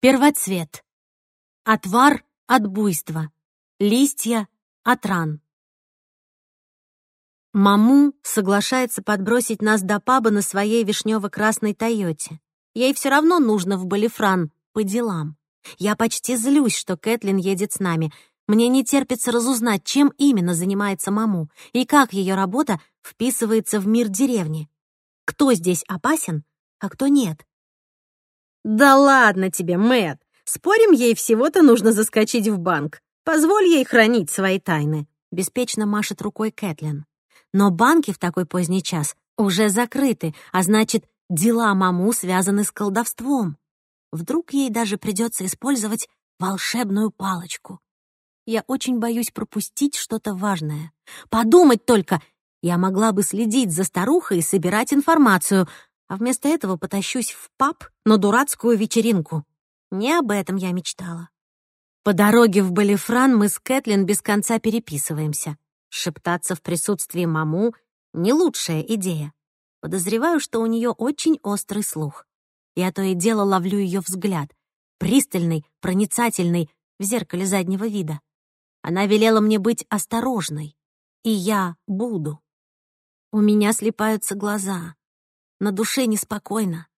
Первоцвет. Отвар от буйства. Листья от ран. Маму соглашается подбросить нас до паба на своей вишнево-красной Тойоте. Ей все равно нужно в Балифран по делам. Я почти злюсь, что Кэтлин едет с нами. Мне не терпится разузнать, чем именно занимается маму и как ее работа вписывается в мир деревни. Кто здесь опасен, а кто нет. Да ладно тебе, Мэт. Спорим, ей всего-то нужно заскочить в банк. Позволь ей хранить свои тайны. Беспечно машет рукой Кэтлин. Но банки в такой поздний час уже закрыты, а значит, дела маму связаны с колдовством. Вдруг ей даже придется использовать волшебную палочку. Я очень боюсь пропустить что-то важное. Подумать только! Я могла бы следить за старухой и собирать информацию, а вместо этого потащусь в паб на дурацкую вечеринку. Не об этом я мечтала. По дороге в Балифран мы с Кэтлин без конца переписываемся. Шептаться в присутствии маму — не лучшая идея. Подозреваю, что у нее очень острый слух. Я то и дело ловлю ее взгляд. Пристальный, проницательный, в зеркале заднего вида. Она велела мне быть осторожной. И я буду. У меня слепаются глаза на душе неспокойно.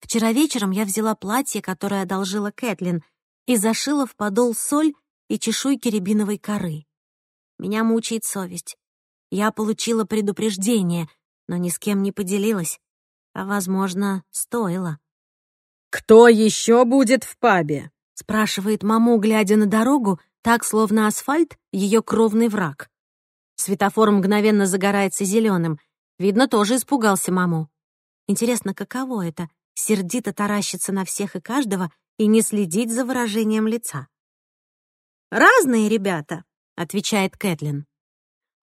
Вчера вечером я взяла платье, которое одолжила Кэтлин, и зашила в подол соль и чешуйки рябиновой коры. Меня мучает совесть. Я получила предупреждение, но ни с кем не поделилась. А, возможно, стоило. «Кто еще будет в пабе?» — спрашивает маму, глядя на дорогу, так, словно асфальт — ее кровный враг. Светофор мгновенно загорается зеленым. Видно, тоже испугался маму. Интересно, каково это — сердито таращиться на всех и каждого и не следить за выражением лица? «Разные ребята», — отвечает Кэтлин.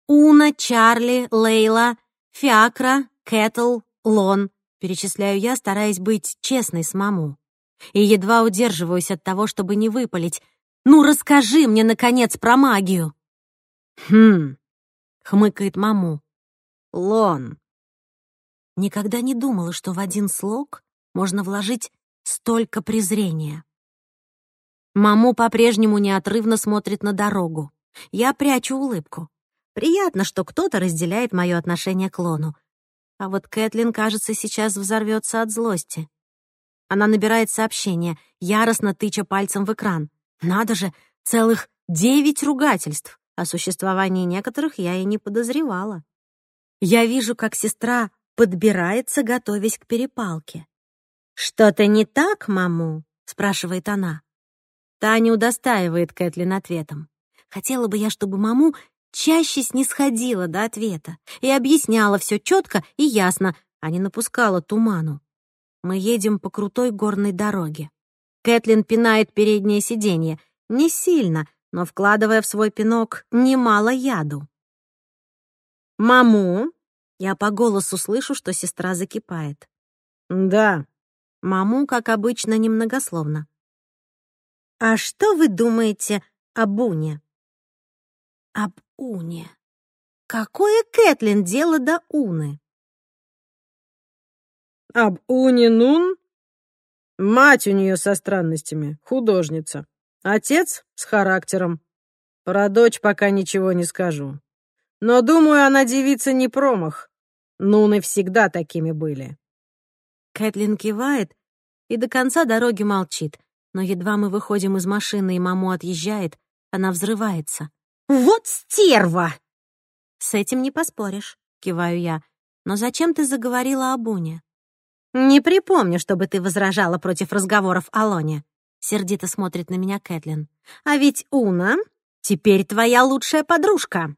«Уна, Чарли, Лейла, Фиакра, Кэтл, Лон», — перечисляю я, стараясь быть честной с маму. И едва удерживаюсь от того, чтобы не выпалить. «Ну, расскажи мне, наконец, про магию!» «Хм», — хмыкает маму. «Лон, Никогда не думала, что в один слог можно вложить столько презрения. Маму по-прежнему неотрывно смотрит на дорогу. Я прячу улыбку. Приятно, что кто-то разделяет мое отношение к Лону. А вот Кэтлин, кажется, сейчас взорвется от злости. Она набирает сообщение, яростно тыча пальцем в экран. Надо же, целых девять ругательств. О существовании некоторых я и не подозревала. Я вижу, как сестра подбирается, готовясь к перепалке. «Что-то не так, маму?» — спрашивает она. Таня удостаивает Кэтлин ответом. «Хотела бы я, чтобы маму чаще снисходила до ответа и объясняла все четко и ясно, а не напускала туману. Мы едем по крутой горной дороге. Кэтлин пинает переднее сиденье. Не сильно, но вкладывая в свой пинок немало яду. «Маму, я по голосу слышу, что сестра закипает. «Да». Маму, как обычно, немногословно. «А что вы думаете об Уне?» «Об Уне. Какое Кэтлин дело до Уны?» «Об Уне Нун? Мать у нее со странностями, художница. Отец с характером. Про дочь пока ничего не скажу. Но, думаю, она девица не промах. Нуны всегда такими были». Кэтлин кивает и до конца дороги молчит, но едва мы выходим из машины и маму отъезжает, она взрывается. «Вот стерва!» «С этим не поспоришь», — киваю я. «Но зачем ты заговорила о Буне?» «Не припомню, чтобы ты возражала против разговоров о Лоне», — сердито смотрит на меня Кэтлин. «А ведь Уна теперь твоя лучшая подружка».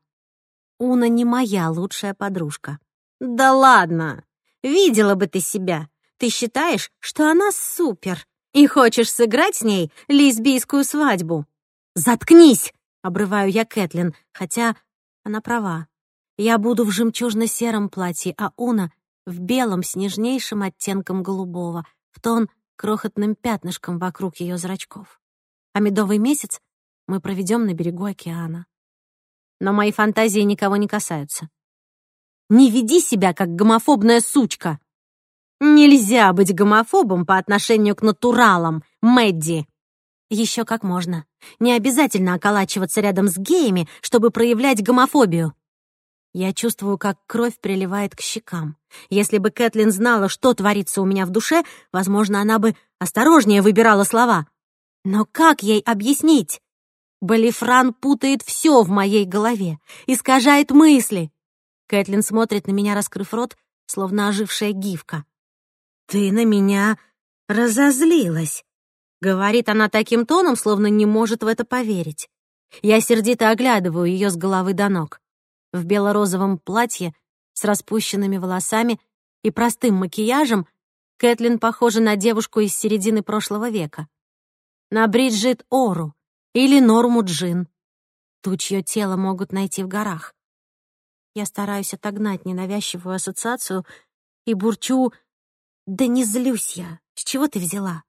«Уна не моя лучшая подружка», да ладно! Видела бы ты себя! Ты считаешь, что она супер и хочешь сыграть с ней лесбийскую свадьбу!» «Заткнись!» — обрываю я Кэтлин, хотя она права. Я буду в жемчужно-сером платье, а Уна — в белом с нежнейшим оттенком голубого, в тон крохотным пятнышком вокруг ее зрачков. А медовый месяц мы проведем на берегу океана. Но мои фантазии никого не касаются. Не веди себя как гомофобная сучка. Нельзя быть гомофобом по отношению к натуралам, Мэдди. Еще как можно. Не обязательно околачиваться рядом с геями, чтобы проявлять гомофобию. Я чувствую, как кровь приливает к щекам. Если бы Кэтлин знала, что творится у меня в душе, возможно, она бы осторожнее выбирала слова. Но как ей объяснить? Балифран путает все в моей голове, искажает мысли. Кэтлин смотрит на меня, раскрыв рот, словно ожившая гифка. «Ты на меня разозлилась», — говорит она таким тоном, словно не может в это поверить. Я сердито оглядываю ее с головы до ног. В бело-розовом платье, с распущенными волосами и простым макияжем Кэтлин похожа на девушку из середины прошлого века. На Бриджит Ору или Норму Джин. Тучье тело могут найти в горах. Я стараюсь отогнать ненавязчивую ассоциацию и бурчу «Да не злюсь я! С чего ты взяла?»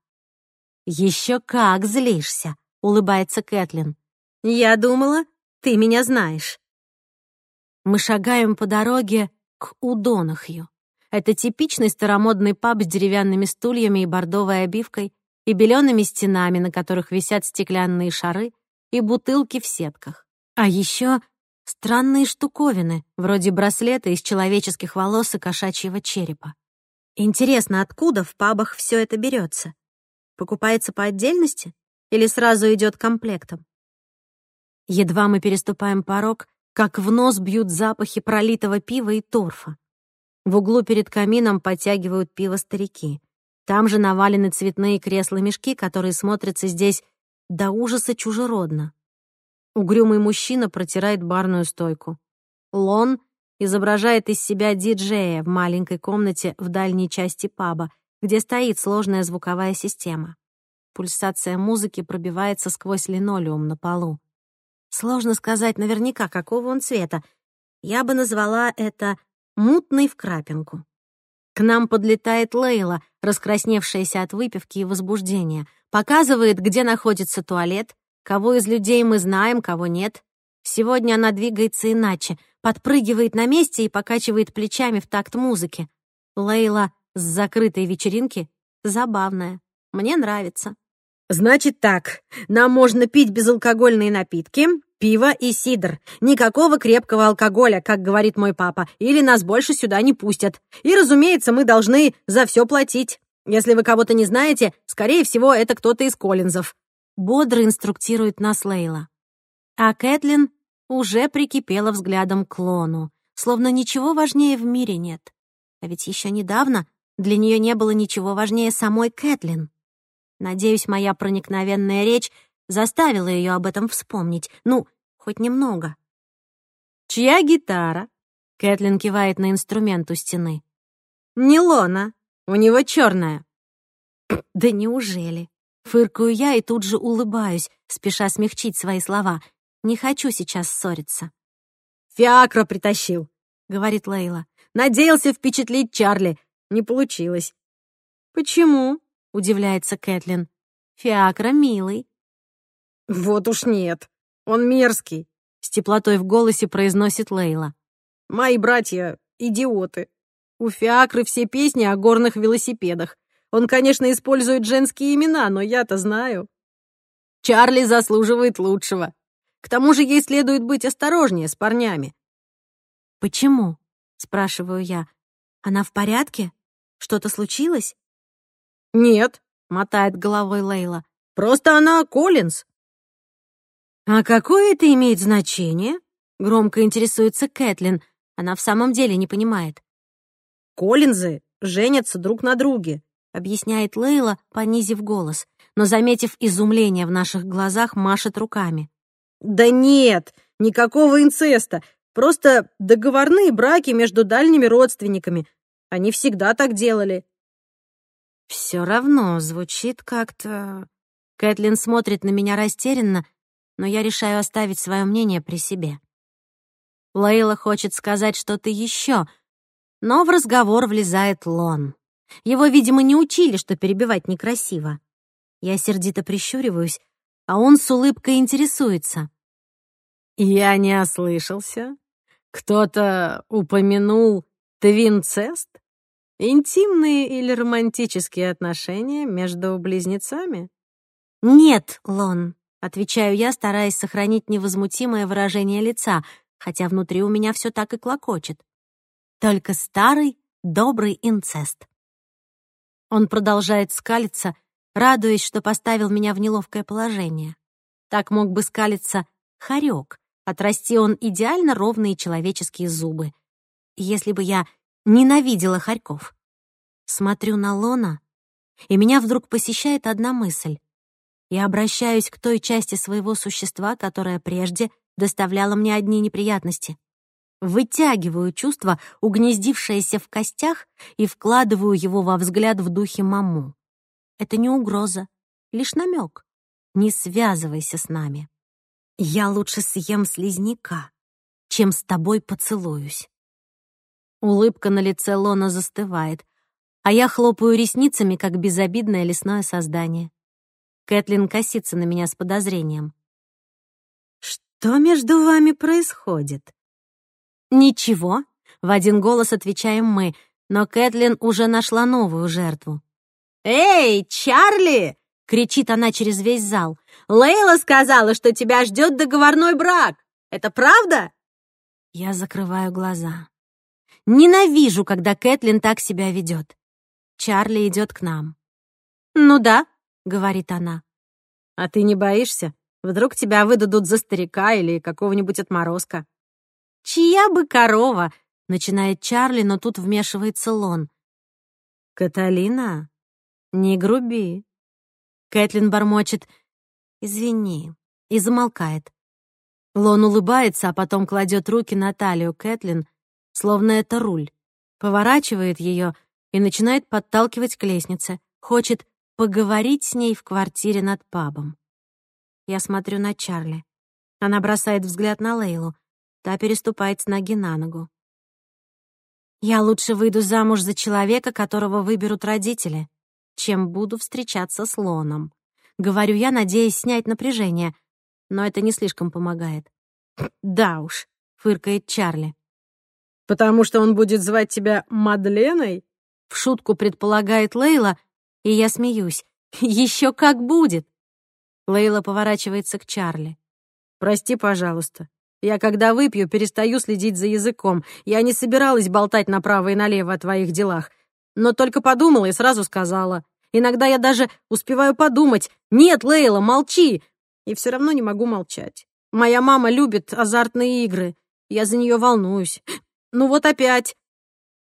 «Еще как злишься!» — улыбается Кэтлин. «Я думала, ты меня знаешь». Мы шагаем по дороге к Удонахью. Это типичный старомодный паб с деревянными стульями и бордовой обивкой, и белеными стенами, на которых висят стеклянные шары, и бутылки в сетках. А еще странные штуковины, вроде браслета из человеческих волос и кошачьего черепа. Интересно, откуда в пабах все это берется? Покупается по отдельности или сразу идет комплектом? Едва мы переступаем порог, как в нос бьют запахи пролитого пива и торфа. В углу перед камином подтягивают пиво старики. Там же навалены цветные кресла-мешки, которые смотрятся здесь до ужаса чужеродно. Угрюмый мужчина протирает барную стойку. Лон изображает из себя диджея в маленькой комнате в дальней части паба, где стоит сложная звуковая система. Пульсация музыки пробивается сквозь линолеум на полу. Сложно сказать наверняка, какого он цвета. Я бы назвала это «мутный в крапинку». К нам подлетает Лейла, раскрасневшаяся от выпивки и возбуждения, показывает, где находится туалет, Кого из людей мы знаем, кого нет. Сегодня она двигается иначе, подпрыгивает на месте и покачивает плечами в такт музыки. Лейла с закрытой вечеринки забавная. Мне нравится. «Значит так, нам можно пить безалкогольные напитки, пиво и сидр. Никакого крепкого алкоголя, как говорит мой папа, или нас больше сюда не пустят. И, разумеется, мы должны за все платить. Если вы кого-то не знаете, скорее всего, это кто-то из Коллинзов бодро инструктирует нас Лейла. А Кэтлин уже прикипела взглядом к Лону, словно ничего важнее в мире нет. А ведь еще недавно для нее не было ничего важнее самой Кэтлин. Надеюсь, моя проникновенная речь заставила ее об этом вспомнить. Ну, хоть немного. «Чья гитара?» — Кэтлин кивает на инструмент у стены. «Не Лона. У него черная». «Да неужели?» Фыркаю я и тут же улыбаюсь, спеша смягчить свои слова. Не хочу сейчас ссориться. «Фиакро притащил», — говорит Лейла. «Надеялся впечатлить Чарли. Не получилось». «Почему?» — удивляется Кэтлин. «Фиакро милый». «Вот уж нет. Он мерзкий», — с теплотой в голосе произносит Лейла. «Мои братья — идиоты. У Фиакры все песни о горных велосипедах. Он, конечно, использует женские имена, но я-то знаю. Чарли заслуживает лучшего. К тому же ей следует быть осторожнее с парнями. «Почему?» — спрашиваю я. «Она в порядке? Что-то случилось?» «Нет», — мотает головой Лейла. «Просто она Коллинз». «А какое это имеет значение?» — громко интересуется Кэтлин. Она в самом деле не понимает. «Коллинзы женятся друг на друге объясняет Лейла, понизив голос, но, заметив изумление в наших глазах, машет руками. «Да нет, никакого инцеста. Просто договорные браки между дальними родственниками. Они всегда так делали». «Все равно звучит как-то...» Кэтлин смотрит на меня растерянно, но я решаю оставить свое мнение при себе. Лейла хочет сказать что-то еще, но в разговор влезает Лон. Его, видимо, не учили, что перебивать некрасиво. Я сердито прищуриваюсь, а он с улыбкой интересуется. «Я не ослышался. Кто-то упомянул твинцест? Интимные или романтические отношения между близнецами?» «Нет, Лон», — отвечаю я, стараясь сохранить невозмутимое выражение лица, хотя внутри у меня все так и клокочет. «Только старый, добрый инцест». Он продолжает скалиться, радуясь, что поставил меня в неловкое положение. Так мог бы скалиться хорек, а отрасти он идеально ровные человеческие зубы. Если бы я ненавидела хорьков. Смотрю на Лона, и меня вдруг посещает одна мысль. Я обращаюсь к той части своего существа, которая прежде доставляла мне одни неприятности. Вытягиваю чувство, угнездившееся в костях, и вкладываю его во взгляд в духе маму. Это не угроза, лишь намек. Не связывайся с нами. Я лучше съем слизняка, чем с тобой поцелуюсь. Улыбка на лице Лона застывает, а я хлопаю ресницами, как безобидное лесное создание. Кэтлин косится на меня с подозрением. «Что между вами происходит?» «Ничего», — в один голос отвечаем мы, но Кэтлин уже нашла новую жертву. «Эй, Чарли!» — кричит она через весь зал. «Лейла сказала, что тебя ждет договорной брак! Это правда?» Я закрываю глаза. Ненавижу, когда Кэтлин так себя ведет. Чарли идет к нам. «Ну да», — говорит она. «А ты не боишься? Вдруг тебя выдадут за старика или какого-нибудь отморозка?» Чья бы корова?» — начинает Чарли, но тут вмешивается Лон. «Каталина, не груби». Кэтлин бормочет «Извини» и замолкает. Лон улыбается, а потом кладет руки на талию Кэтлин, словно это руль, поворачивает ее и начинает подталкивать к лестнице, хочет поговорить с ней в квартире над пабом. Я смотрю на Чарли. Она бросает взгляд на Лейлу та переступает с ноги на ногу. «Я лучше выйду замуж за человека, которого выберут родители, чем буду встречаться с Лоном», — говорю я, надеясь снять напряжение, но это не слишком помогает. «Да уж», — фыркает Чарли. «Потому что он будет звать тебя Мадленой?» — в шутку предполагает Лейла, и я смеюсь. «Еще как будет!» Лейла поворачивается к Чарли. «Прости, пожалуйста. Я, когда выпью, перестаю следить за языком. Я не собиралась болтать направо и налево о твоих делах. Но только подумала и сразу сказала. Иногда я даже успеваю подумать. Нет, Лейла, молчи! И все равно не могу молчать. Моя мама любит азартные игры. Я за нее волнуюсь. Ну вот опять.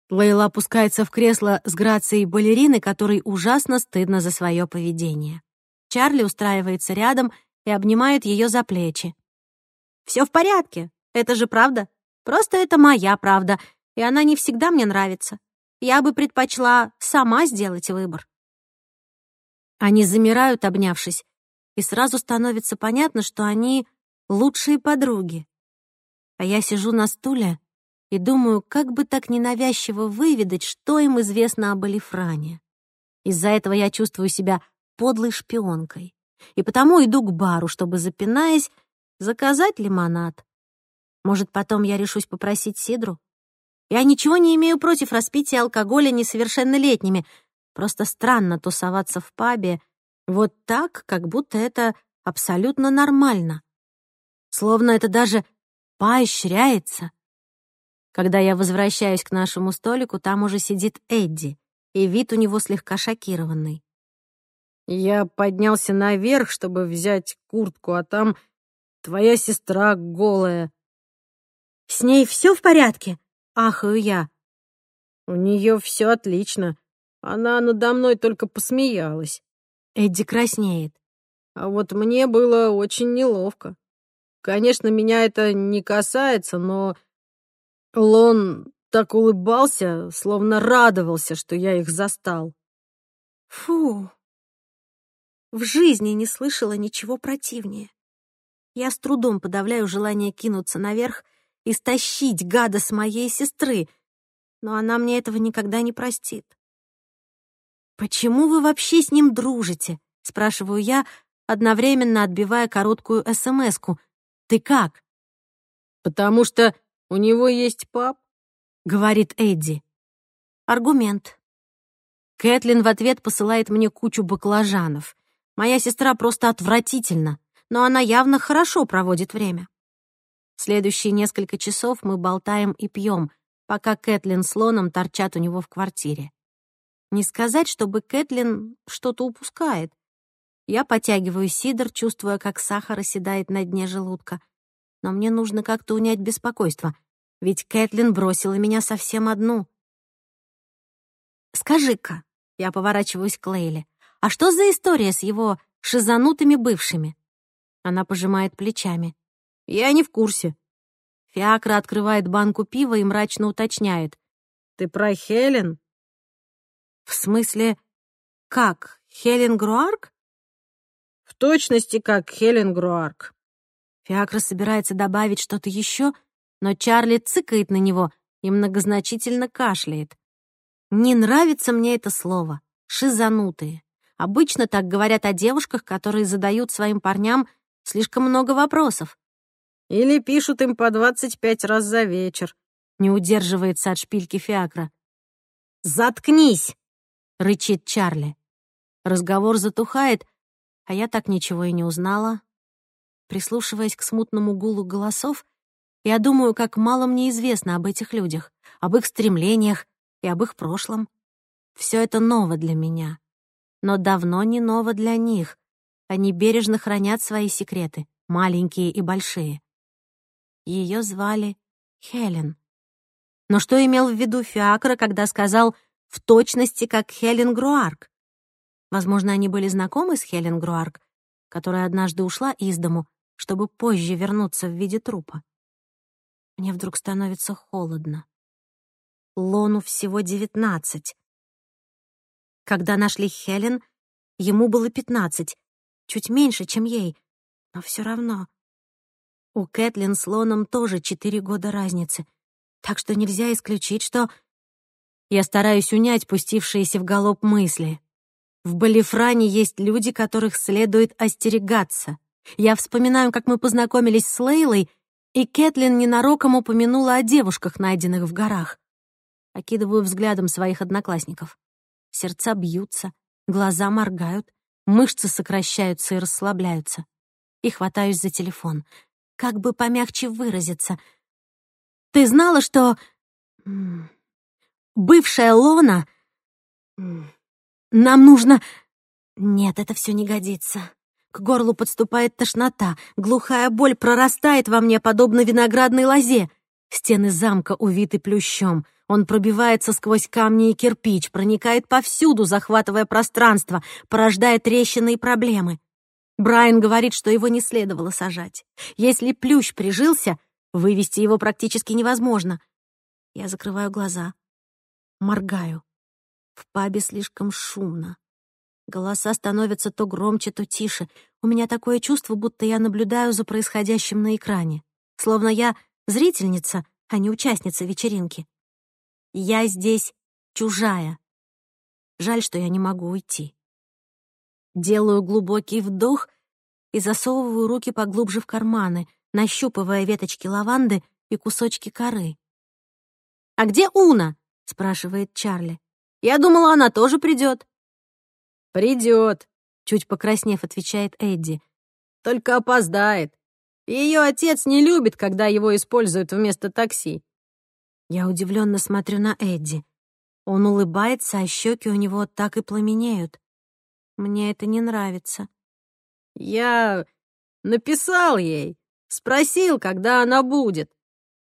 Лейла опускается в кресло с грацией балерины, которой ужасно стыдно за свое поведение. Чарли устраивается рядом и обнимает ее за плечи. Все в порядке. Это же правда. Просто это моя правда, и она не всегда мне нравится. Я бы предпочла сама сделать выбор». Они замирают, обнявшись, и сразу становится понятно, что они лучшие подруги. А я сижу на стуле и думаю, как бы так ненавязчиво выведать, что им известно об Алифране. Из-за этого я чувствую себя подлой шпионкой. И потому иду к бару, чтобы, запинаясь, Заказать лимонад? Может, потом я решусь попросить Сидру? Я ничего не имею против распития алкоголя несовершеннолетними. Просто странно тусоваться в пабе вот так, как будто это абсолютно нормально. Словно это даже поощряется. Когда я возвращаюсь к нашему столику, там уже сидит Эдди, и вид у него слегка шокированный. Я поднялся наверх, чтобы взять куртку, а там Твоя сестра голая. С ней все в порядке? Ахаю я. У нее все отлично. Она надо мной только посмеялась. Эдди краснеет. А вот мне было очень неловко. Конечно, меня это не касается, но Лон так улыбался, словно радовался, что я их застал. Фу! В жизни не слышала ничего противнее. Я с трудом подавляю желание кинуться наверх и стащить гада с моей сестры, но она мне этого никогда не простит. «Почему вы вообще с ним дружите?» — спрашиваю я, одновременно отбивая короткую смс -ку. «Ты как?» «Потому что у него есть пап», — говорит Эдди. Аргумент. Кэтлин в ответ посылает мне кучу баклажанов. Моя сестра просто отвратительна но она явно хорошо проводит время. Следующие несколько часов мы болтаем и пьем, пока Кэтлин с Лоном торчат у него в квартире. Не сказать, чтобы Кэтлин что-то упускает. Я потягиваю сидр, чувствуя, как сахар оседает на дне желудка. Но мне нужно как-то унять беспокойство, ведь Кэтлин бросила меня совсем одну. «Скажи-ка», — я поворачиваюсь к Лейле, «а что за история с его шизанутыми бывшими?» Она пожимает плечами. «Я не в курсе». Фиакра открывает банку пива и мрачно уточняет. «Ты про Хелен?» «В смысле, как? Хелен Груарк?» «В точности, как Хелен Груарк». Фиакра собирается добавить что-то еще, но Чарли цыкает на него и многозначительно кашляет. «Не нравится мне это слово. Шизанутые. Обычно так говорят о девушках, которые задают своим парням Слишком много вопросов. Или пишут им по 25 раз за вечер. Не удерживается от шпильки Фиакра. «Заткнись!» — рычит Чарли. Разговор затухает, а я так ничего и не узнала. Прислушиваясь к смутному гулу голосов, я думаю, как мало мне известно об этих людях, об их стремлениях и об их прошлом. Все это ново для меня, но давно не ново для них. Они бережно хранят свои секреты, маленькие и большие. Ее звали Хелен. Но что имел в виду Фиакра, когда сказал «в точности, как Хелен Груарк»? Возможно, они были знакомы с Хелен Груарк, которая однажды ушла из дому, чтобы позже вернуться в виде трупа. Мне вдруг становится холодно. Лону всего девятнадцать. Когда нашли Хелен, ему было пятнадцать, чуть меньше, чем ей, но все равно. У Кэтлин с Лоном тоже четыре года разницы, так что нельзя исключить, что... Я стараюсь унять пустившиеся в галоп мысли. В Балифране есть люди, которых следует остерегаться. Я вспоминаю, как мы познакомились с Лейлой, и Кэтлин ненароком упомянула о девушках, найденных в горах. Окидываю взглядом своих одноклассников. Сердца бьются, глаза моргают, Мышцы сокращаются и расслабляются. И хватаюсь за телефон. Как бы помягче выразиться. Ты знала, что... Бывшая Лона... Нам нужно... Нет, это все не годится. К горлу подступает тошнота, глухая боль прорастает во мне, подобно виноградной лозе. Стены замка увиты плющом. Он пробивается сквозь камни и кирпич, проникает повсюду, захватывая пространство, порождая трещины и проблемы. Брайан говорит, что его не следовало сажать. Если плющ прижился, вывести его практически невозможно. Я закрываю глаза. Моргаю. В пабе слишком шумно. Голоса становятся то громче, то тише. У меня такое чувство, будто я наблюдаю за происходящим на экране. Словно я зрительница, а не участница вечеринки. Я здесь чужая. Жаль, что я не могу уйти. Делаю глубокий вдох и засовываю руки поглубже в карманы, нащупывая веточки лаванды и кусочки коры. «А где Уна?» — спрашивает Чарли. «Я думала, она тоже придет». «Придет», — чуть покраснев, отвечает Эдди. «Только опоздает. Ее отец не любит, когда его используют вместо такси». Я удивленно смотрю на Эдди. Он улыбается, а щеки у него так и пламенеют. Мне это не нравится. «Я написал ей, спросил, когда она будет».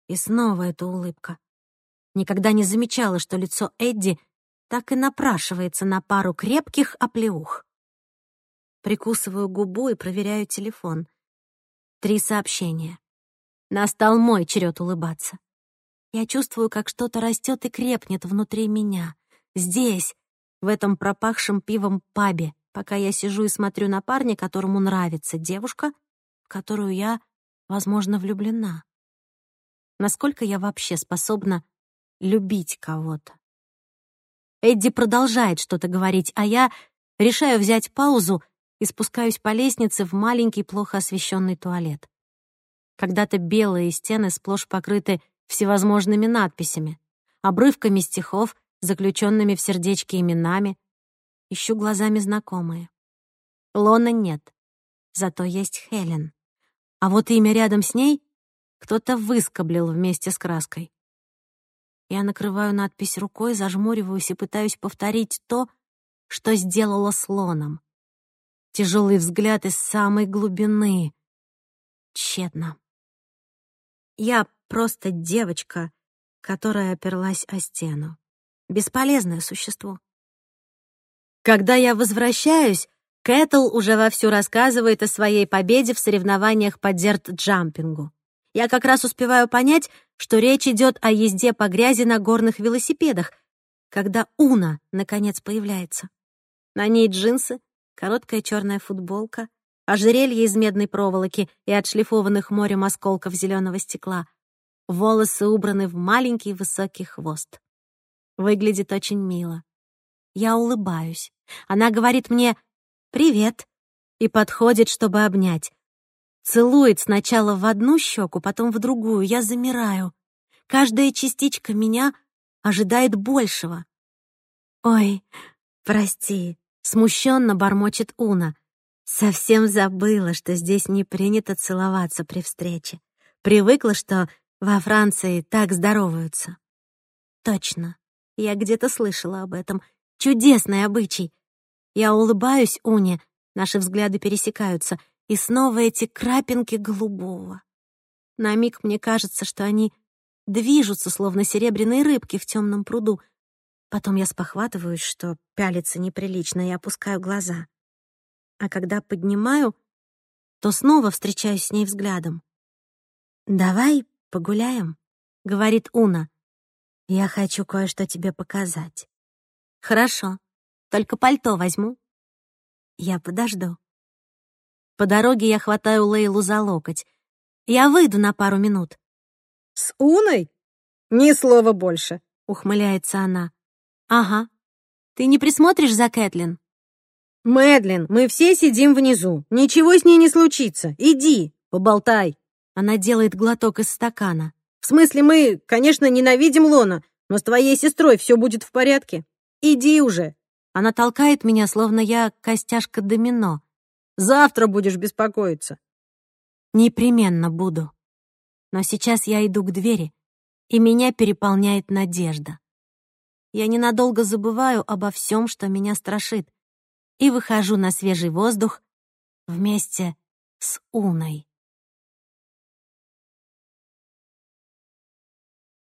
И снова эта улыбка. Никогда не замечала, что лицо Эдди так и напрашивается на пару крепких оплеух. Прикусываю губу и проверяю телефон. Три сообщения. Настал мой черед улыбаться. Я чувствую, как что-то растет и крепнет внутри меня. Здесь, в этом пропахшем пивом пабе, пока я сижу и смотрю на парня, которому нравится девушка, в которую я, возможно, влюблена. Насколько я вообще способна любить кого-то? Эдди продолжает что-то говорить, а я решаю взять паузу и спускаюсь по лестнице в маленький плохо освещенный туалет. Когда-то белые стены сплошь покрыты всевозможными надписями, обрывками стихов, заключенными в сердечке именами. Ищу глазами знакомые. Лона нет, зато есть Хелен. А вот имя рядом с ней кто-то выскоблил вместе с краской. Я накрываю надпись рукой, зажмуриваюсь и пытаюсь повторить то, что сделала слоном тяжелый взгляд из самой глубины. Тщетно. Я просто девочка, которая оперлась о стену. Бесполезное существо. Когда я возвращаюсь, Кэтл уже вовсю рассказывает о своей победе в соревнованиях по дерт-джампингу. Я как раз успеваю понять, что речь идет о езде по грязи на горных велосипедах, когда Уна, наконец, появляется. На ней джинсы, Короткая черная футболка, ожерелье из медной проволоки и отшлифованных морем осколков зеленого стекла. Волосы убраны в маленький высокий хвост. Выглядит очень мило. Я улыбаюсь. Она говорит мне «Привет» и подходит, чтобы обнять. Целует сначала в одну щеку, потом в другую. Я замираю. Каждая частичка меня ожидает большего. «Ой, прости», Смущенно бормочет Уна. Совсем забыла, что здесь не принято целоваться при встрече. Привыкла, что во Франции так здороваются. Точно. Я где-то слышала об этом. Чудесный обычай. Я улыбаюсь Уне, наши взгляды пересекаются, и снова эти крапинки голубого. На миг мне кажется, что они движутся, словно серебряные рыбки в темном пруду — Потом я спохватываюсь, что пялится неприлично, и опускаю глаза. А когда поднимаю, то снова встречаюсь с ней взглядом. «Давай погуляем», — говорит Уна. «Я хочу кое-что тебе показать». «Хорошо, только пальто возьму». «Я подожду». По дороге я хватаю Лейлу за локоть. «Я выйду на пару минут». «С Уной? Ни слова больше», — ухмыляется она. Ага. Ты не присмотришь за Кэтлин? Мэдлин, мы все сидим внизу. Ничего с ней не случится. Иди, поболтай. Она делает глоток из стакана. В смысле, мы, конечно, ненавидим Лона, но с твоей сестрой все будет в порядке. Иди уже. Она толкает меня, словно я костяшка домино. Завтра будешь беспокоиться. Непременно буду. Но сейчас я иду к двери, и меня переполняет надежда я ненадолго забываю обо всем, что меня страшит, и выхожу на свежий воздух вместе с Уной.